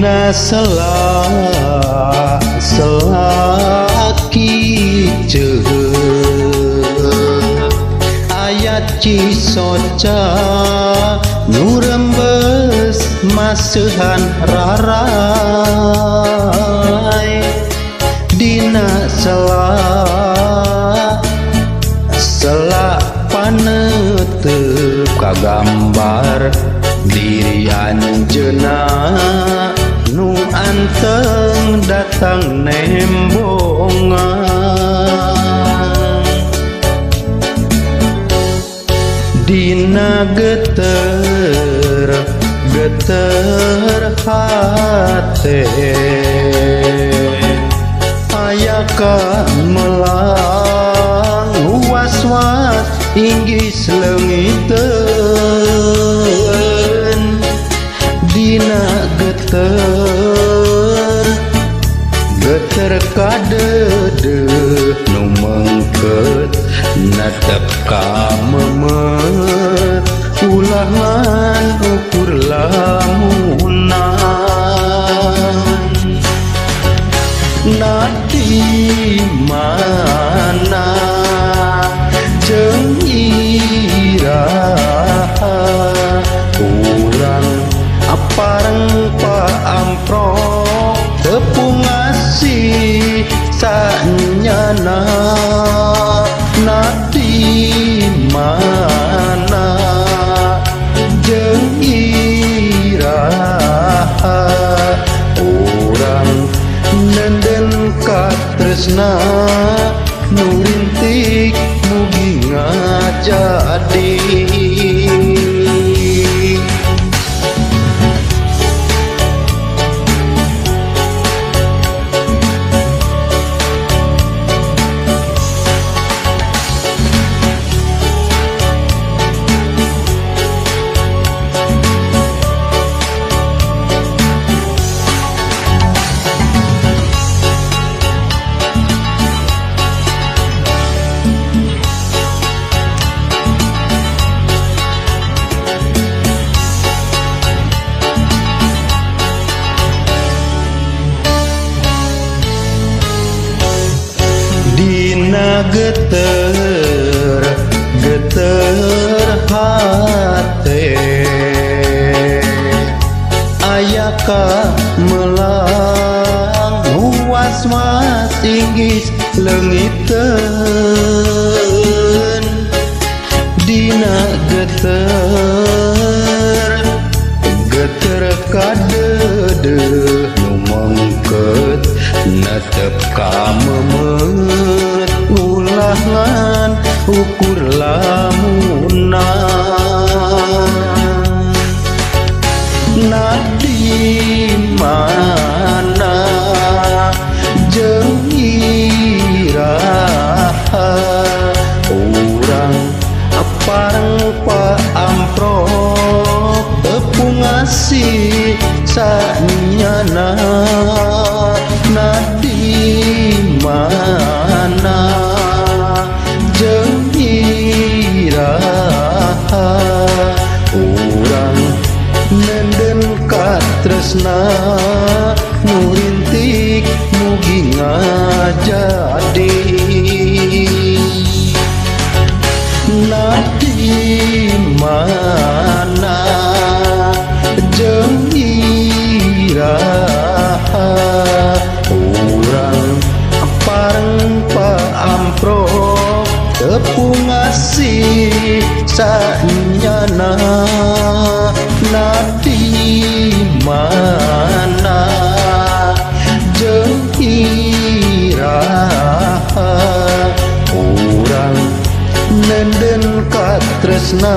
Dina sela selaki ayat cisoca nurembes masuhan rarai. Dina sela selak panetup kagambar diri anjeuna nu anteng datang nembongan. Dina geter geter hate. Ayaka melang was-was inggis lengiteun kada de nu mengket natap kamama ulangan ukur lamunan nati mana jeng ra sana nadi mana? Jeung iraha urang nenden ka tresna. Geter geter hate Ayaka melang was was inggis lengiteun sanyana nadi mana? Jeung iraha urang nenden katresna